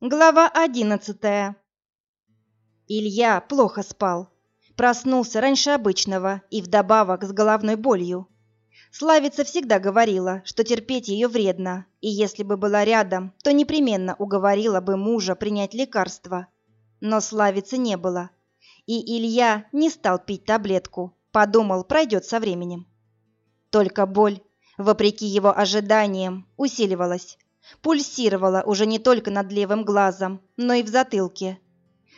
Глава одиннадцатая. Илья плохо спал. Проснулся раньше обычного и вдобавок с головной болью. Славица всегда говорила, что терпеть ее вредно, и если бы была рядом, то непременно уговорила бы мужа принять лекарство. Но Славицы не было. И Илья не стал пить таблетку, подумал, пройдет со временем. Только боль, вопреки его ожиданиям, усиливалась пульсировала уже не только над левым глазом, но и в затылке.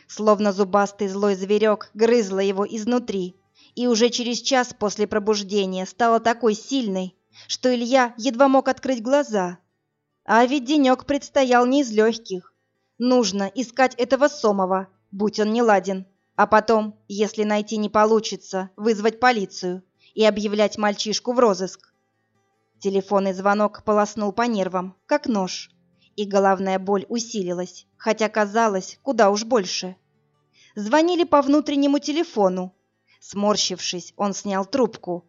Словно зубастый злой зверек грызла его изнутри, и уже через час после пробуждения стала такой сильной, что Илья едва мог открыть глаза. А ведь денек предстоял не из легких. Нужно искать этого Сомова, будь он не ладен, а потом, если найти не получится, вызвать полицию и объявлять мальчишку в розыск. Телефонный звонок полоснул по нервам, как нож, и головная боль усилилась, хотя казалось, куда уж больше. Звонили по внутреннему телефону. Сморщившись, он снял трубку.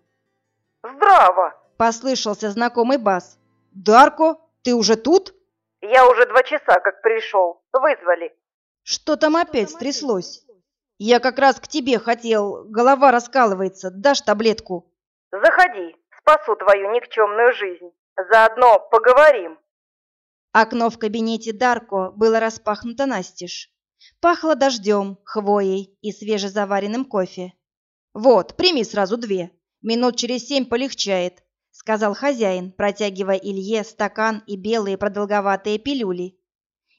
«Здраво!» – послышался знакомый бас. «Дарко, ты уже тут?» «Я уже два часа как пришел. Вызвали». «Что там опять стряслось?» «Я как раз к тебе хотел. Голова раскалывается. Дашь таблетку?» «Заходи», спасу твою никчемную жизнь. Заодно поговорим». Окно в кабинете Дарко было распахнуто настежь. Пахло дождем, хвоей и свежезаваренным кофе. «Вот, прими сразу две. Минут через семь полегчает», — сказал хозяин, протягивая Илье стакан и белые продолговатые пилюли.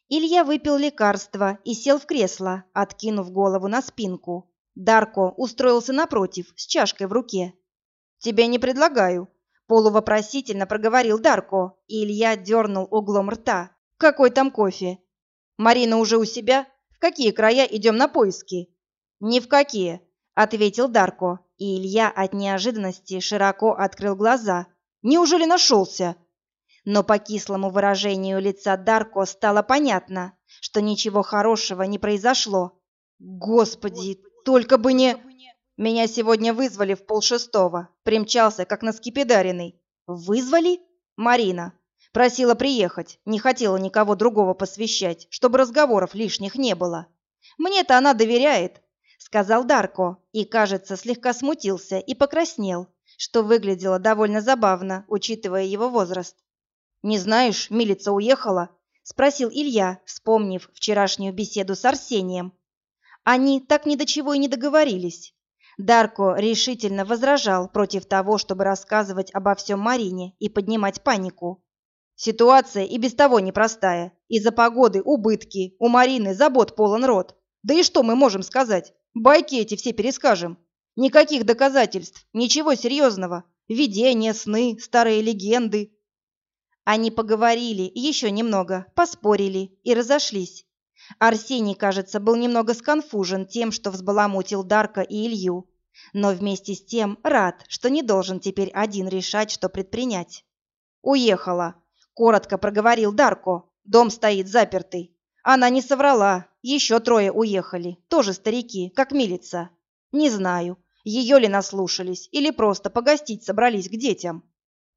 Илья выпил лекарство и сел в кресло, откинув голову на спинку. Дарко устроился напротив, с чашкой в руке. «Тебе не предлагаю», — полувопросительно проговорил Дарко, и Илья дернул углом рта. «Какой там кофе?» «Марина уже у себя? В какие края идем на поиски?» «Ни в какие», — ответил Дарко, и Илья от неожиданности широко открыл глаза. «Неужели нашелся?» Но по кислому выражению лица Дарко стало понятно, что ничего хорошего не произошло. «Господи, только бы не...» Меня сегодня вызвали в полшестого. Примчался, как на скипидаренный. Вызвали? Марина. Просила приехать, не хотела никого другого посвящать, чтобы разговоров лишних не было. Мне-то она доверяет, сказал Дарко, и, кажется, слегка смутился и покраснел, что выглядело довольно забавно, учитывая его возраст. «Не знаешь, милица уехала?» – спросил Илья, вспомнив вчерашнюю беседу с Арсением. Они так ни до чего и не договорились. Дарко решительно возражал против того, чтобы рассказывать обо всем Марине и поднимать панику. Ситуация и без того непростая. Из-за погоды убытки, у Марины забот полон рот. Да и что мы можем сказать? Байки эти все перескажем. Никаких доказательств, ничего серьезного. Видения, сны, старые легенды. Они поговорили еще немного, поспорили и разошлись. Арсений, кажется, был немного сконфужен тем, что взбаламутил Дарка и Илью, но вместе с тем рад, что не должен теперь один решать, что предпринять. «Уехала», — коротко проговорил Дарко. «Дом стоит запертый». Она не соврала. Еще трое уехали, тоже старики, как милица. Не знаю, ее ли наслушались или просто погостить собрались к детям.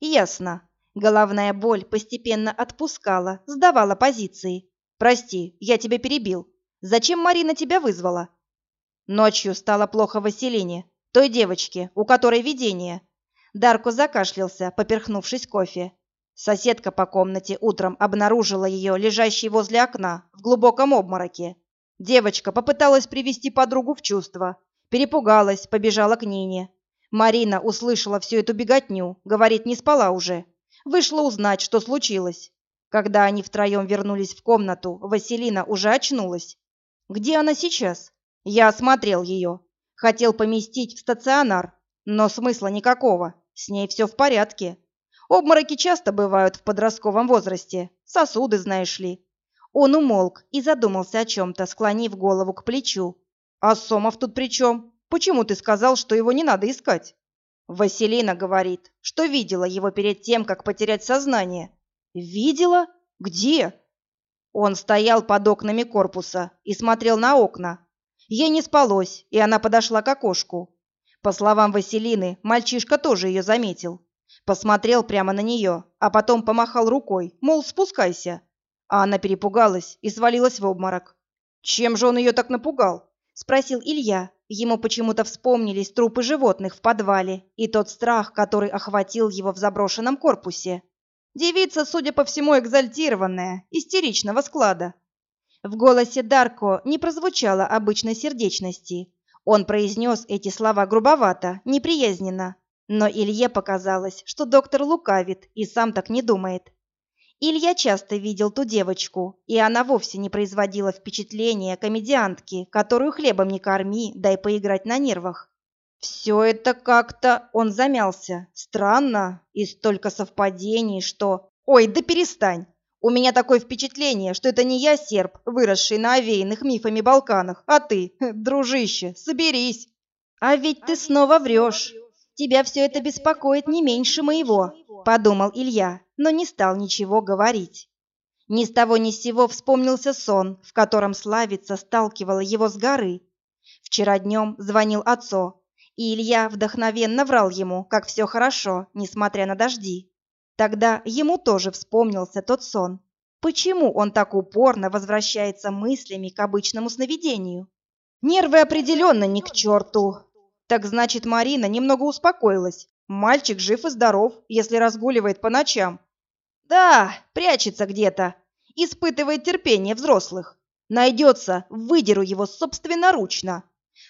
Ясно. Головная боль постепенно отпускала, сдавала позиции. «Прости, я тебя перебил. Зачем Марина тебя вызвала?» Ночью стало плохо Василине, той девочке, у которой видение. Дарко закашлялся, поперхнувшись кофе. Соседка по комнате утром обнаружила ее, лежащей возле окна, в глубоком обмороке. Девочка попыталась привести подругу в чувство. Перепугалась, побежала к Нине. Марина услышала всю эту беготню, говорит, не спала уже. Вышла узнать, что случилось. Когда они втроем вернулись в комнату, Василина уже очнулась. Где она сейчас? Я осмотрел ее. Хотел поместить в стационар, но смысла никакого. С ней все в порядке. Обмороки часто бывают в подростковом возрасте. Сосуды, знаешь ли. Он умолк и задумался о чем-то, склонив голову к плечу. «А Сомов тут при чем? Почему ты сказал, что его не надо искать?» Василина говорит, что видела его перед тем, как потерять сознание. Видела? Где? Он стоял под окнами корпуса и смотрел на окна. Ей не спалось, и она подошла к окошку. По словам Василины, мальчишка тоже ее заметил. Посмотрел прямо на нее, а потом помахал рукой, мол, спускайся. а она перепугалась и свалилась в обморок. Чем же он ее так напугал? спросил Илья. Ему почему-то вспомнились трупы животных в подвале и тот страх, который охватил его в заброшенном корпусе. Девица, судя по всему, экзальтированная, истеричного склада. В голосе Дарко не прозвучало обычной сердечности. Он произнес эти слова грубовато, неприязненно. Но Илье показалось, что доктор лукавит и сам так не думает. Илья часто видел ту девочку, и она вовсе не производила впечатления комедиантки, которую хлебом не корми, дай поиграть на нервах. Все это как-то... Он замялся. Странно. И столько совпадений, что... Ой, да перестань. У меня такое впечатление, что это не я серб, выросший на овеянных мифами Балканах, а ты, дружище, соберись. А ведь ты снова врешь. Тебя все это беспокоит не меньше моего, подумал Илья но не стал ничего говорить. Ни с того ни с сего вспомнился сон, в котором Славица сталкивала его с горы. Вчера днем звонил отцу, и Илья вдохновенно врал ему, как все хорошо, несмотря на дожди. Тогда ему тоже вспомнился тот сон. Почему он так упорно возвращается мыслями к обычному сновидению? Нервы определенно не к черту. Так значит, Марина немного успокоилась. Мальчик жив и здоров, если разгуливает по ночам, да, прячется где-то, испытывает терпение взрослых. Найдется, выдеру его собственноручно.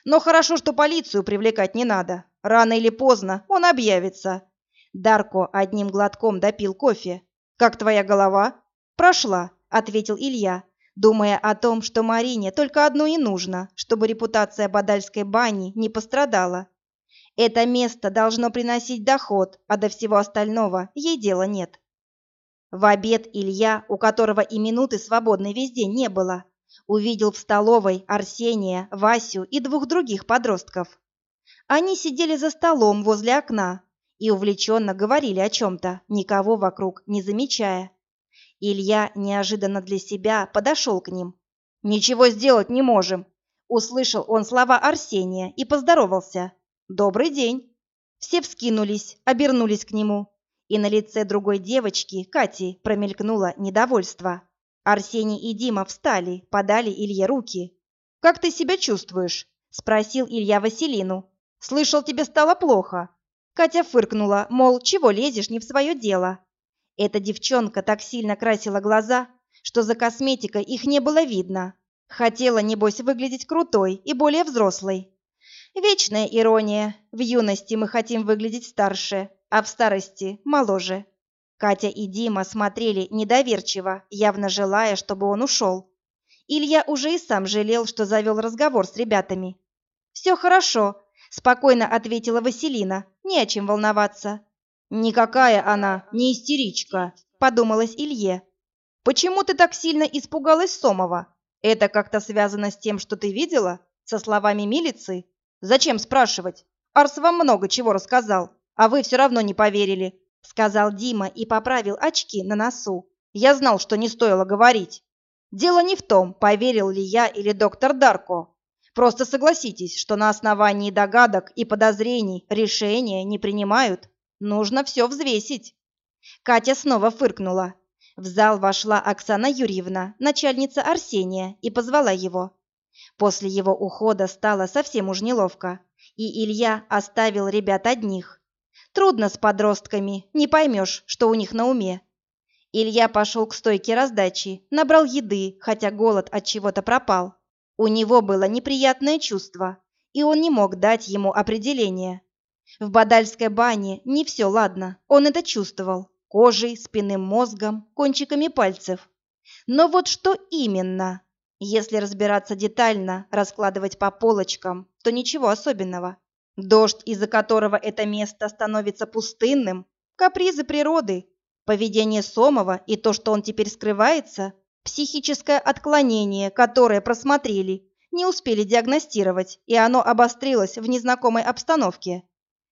Но хорошо, что полицию привлекать не надо. Рано или поздно он объявится. Дарко одним глотком допил кофе. «Как твоя голова?» «Прошла», — ответил Илья, думая о том, что Марине только одно и нужно, чтобы репутация Бадальской бани не пострадала. Это место должно приносить доход, а до всего остального ей дела нет. В обед Илья, у которого и минуты свободной весь день не было, увидел в столовой Арсения, Васю и двух других подростков. Они сидели за столом возле окна и увлеченно говорили о чем-то, никого вокруг не замечая. Илья неожиданно для себя подошел к ним. «Ничего сделать не можем», — услышал он слова Арсения и поздоровался. «Добрый день». Все вскинулись, обернулись к нему и на лице другой девочки, Кати, промелькнуло недовольство. Арсений и Дима встали, подали Илье руки. «Как ты себя чувствуешь?» – спросил Илья Василину. «Слышал, тебе стало плохо». Катя фыркнула, мол, чего лезешь не в свое дело. Эта девчонка так сильно красила глаза, что за косметикой их не было видно. Хотела, небось, выглядеть крутой и более взрослой. Вечная ирония. В юности мы хотим выглядеть старше, а в старости моложе. Катя и Дима смотрели недоверчиво, явно желая, чтобы он ушел. Илья уже и сам жалел, что завел разговор с ребятами. «Все хорошо», — спокойно ответила Василина, «не о чем волноваться». «Никакая она не истеричка», — подумалось Илье. «Почему ты так сильно испугалась Сомова? Это как-то связано с тем, что ты видела? Со словами милиции? Зачем спрашивать? Арс вам много чего рассказал а вы все равно не поверили», — сказал Дима и поправил очки на носу. «Я знал, что не стоило говорить. Дело не в том, поверил ли я или доктор Дарко. Просто согласитесь, что на основании догадок и подозрений решения не принимают. Нужно все взвесить». Катя снова фыркнула. В зал вошла Оксана Юрьевна, начальница Арсения, и позвала его. После его ухода стало совсем уж неловко, и Илья оставил ребят одних. Трудно с подростками, не поймешь, что у них на уме. Илья пошел к стойке раздачи, набрал еды, хотя голод от чего-то пропал. У него было неприятное чувство, и он не мог дать ему определение. В Бадальской бане не все ладно, он это чувствовал. Кожей, спинным мозгом, кончиками пальцев. Но вот что именно? Если разбираться детально, раскладывать по полочкам, то ничего особенного. Дождь, из-за которого это место становится пустынным, капризы природы, поведение Сомова и то, что он теперь скрывается, психическое отклонение, которое просмотрели, не успели диагностировать, и оно обострилось в незнакомой обстановке.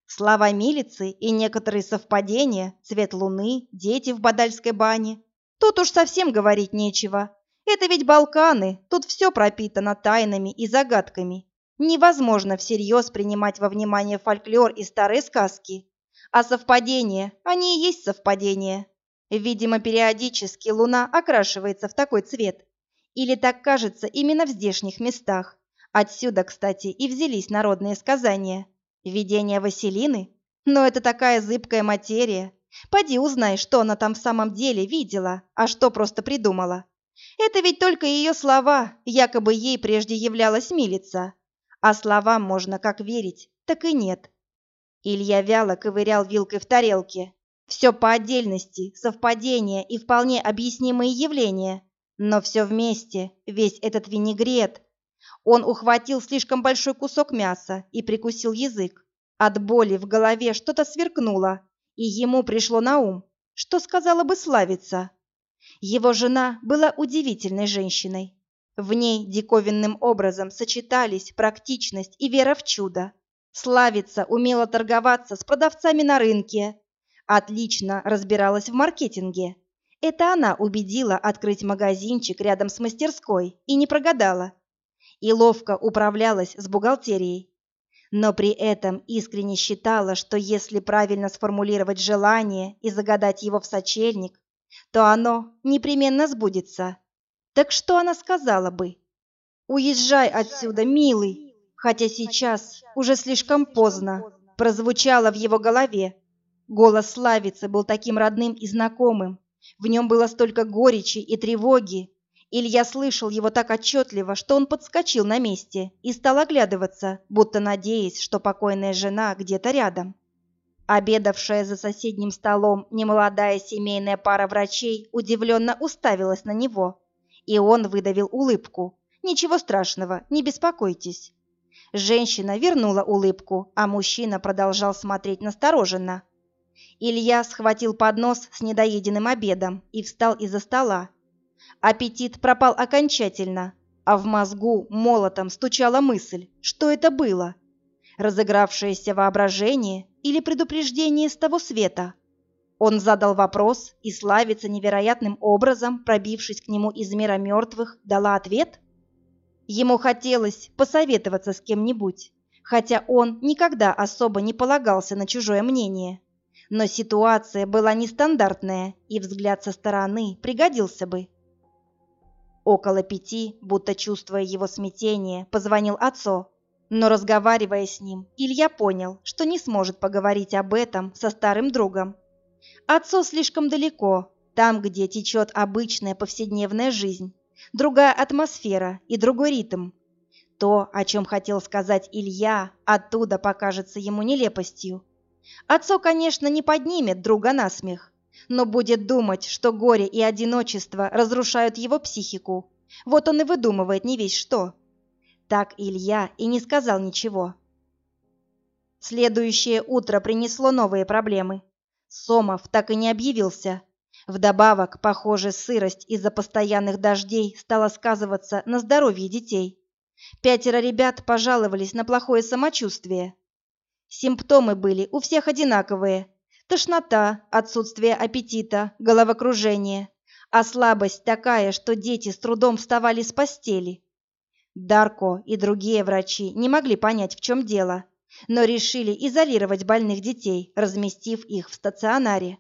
Слова милиции и некоторые совпадения, цвет луны, дети в Бадальской бане. Тут уж совсем говорить нечего. Это ведь Балканы, тут все пропитано тайнами и загадками. Невозможно всерьез принимать во внимание фольклор и старые сказки. А совпадения, они и есть совпадения. Видимо, периодически луна окрашивается в такой цвет. Или так кажется именно в здешних местах. Отсюда, кстати, и взялись народные сказания. Видение Василины? Но это такая зыбкая материя. Поди узнай, что она там в самом деле видела, а что просто придумала. Это ведь только ее слова, якобы ей прежде являлась милица. А словам можно как верить, так и нет. Илья вяло ковырял вилкой в тарелке. Все по отдельности, совпадения и вполне объяснимые явления. Но все вместе, весь этот винегрет. Он ухватил слишком большой кусок мяса и прикусил язык. От боли в голове что-то сверкнуло, и ему пришло на ум, что сказала бы Славица. Его жена была удивительной женщиной. В ней диковинным образом сочетались практичность и вера в чудо. Славица умела торговаться с продавцами на рынке, отлично разбиралась в маркетинге. Это она убедила открыть магазинчик рядом с мастерской и не прогадала. И ловко управлялась с бухгалтерией. Но при этом искренне считала, что если правильно сформулировать желание и загадать его в сочельник, то оно непременно сбудется. Так что она сказала бы? «Уезжай отсюда, милый!» хотя сейчас уже слишком поздно, прозвучало в его голове. Голос Славицы был таким родным и знакомым. В нем было столько горечи и тревоги. Илья слышал его так отчетливо, что он подскочил на месте и стал оглядываться, будто надеясь, что покойная жена где-то рядом. Обедавшая за соседним столом немолодая семейная пара врачей удивленно уставилась на него, и он выдавил улыбку. «Ничего страшного, не беспокойтесь». Женщина вернула улыбку, а мужчина продолжал смотреть настороженно. Илья схватил поднос с недоеденным обедом и встал из-за стола. Аппетит пропал окончательно, а в мозгу молотом стучала мысль, что это было. Разыгравшееся воображение или предупреждение с того света. Он задал вопрос, и славица невероятным образом, пробившись к нему из мира мертвых, дала ответ – Ему хотелось посоветоваться с кем-нибудь, хотя он никогда особо не полагался на чужое мнение. Но ситуация была нестандартная, и взгляд со стороны пригодился бы. Около пяти, будто чувствуя его смятение, позвонил отцу. Но разговаривая с ним, Илья понял, что не сможет поговорить об этом со старым другом. Отцу слишком далеко, там, где течет обычная повседневная жизнь другая атмосфера и другой ритм. То, о чем хотел сказать Илья, оттуда покажется ему нелепостью. Отцо, конечно, не поднимет друга на смех, но будет думать, что горе и одиночество разрушают его психику. Вот он и выдумывает не весь что. Так Илья и не сказал ничего. Следующее утро принесло новые проблемы. Сомов так и не объявился, Вдобавок, похоже, сырость из-за постоянных дождей стала сказываться на здоровье детей. Пятеро ребят пожаловались на плохое самочувствие. Симптомы были у всех одинаковые. Тошнота, отсутствие аппетита, головокружение, а слабость такая, что дети с трудом вставали с постели. Дарко и другие врачи не могли понять, в чем дело, но решили изолировать больных детей, разместив их в стационаре.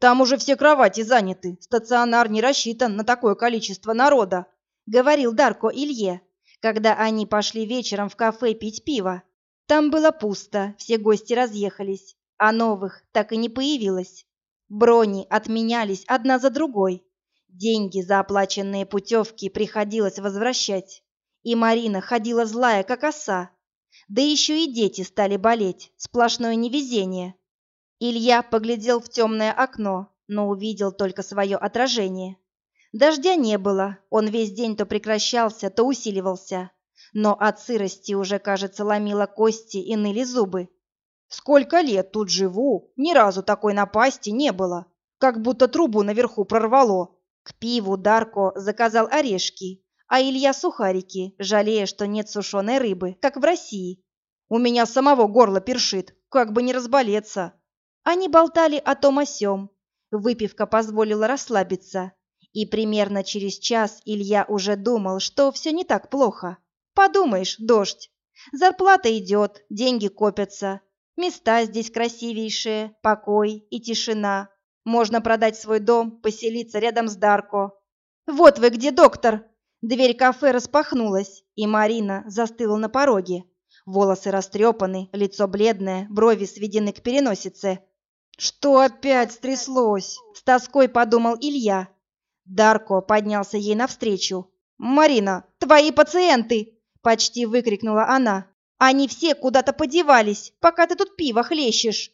Там уже все кровати заняты, стационар не рассчитан на такое количество народа», — говорил Дарко Илье, когда они пошли вечером в кафе пить пиво. Там было пусто, все гости разъехались, а новых так и не появилось. Брони отменялись одна за другой. Деньги за оплаченные путевки приходилось возвращать. И Марина ходила злая, как оса. Да еще и дети стали болеть, сплошное невезение. Илья поглядел в темное окно, но увидел только свое отражение. Дождя не было, он весь день то прекращался, то усиливался. Но от сырости уже, кажется, ломило кости и ныли зубы. Сколько лет тут живу, ни разу такой напасти не было. Как будто трубу наверху прорвало. К пиву Дарко заказал орешки, а Илья сухарики, жалея, что нет сушеной рыбы, как в России. У меня самого горло першит, как бы не разболеться. Они болтали о том о сём. Выпивка позволила расслабиться. И примерно через час Илья уже думал, что все не так плохо. Подумаешь, дождь. Зарплата идет, деньги копятся. Места здесь красивейшие, покой и тишина. Можно продать свой дом, поселиться рядом с Дарко. Вот вы где, доктор. Дверь кафе распахнулась, и Марина застыла на пороге. Волосы растрепаны, лицо бледное, брови сведены к переносице. Что опять стряслось? С тоской подумал Илья. Дарко поднялся ей навстречу. «Марина, твои пациенты!» – почти выкрикнула она. «Они все куда-то подевались, пока ты тут пиво хлещешь!»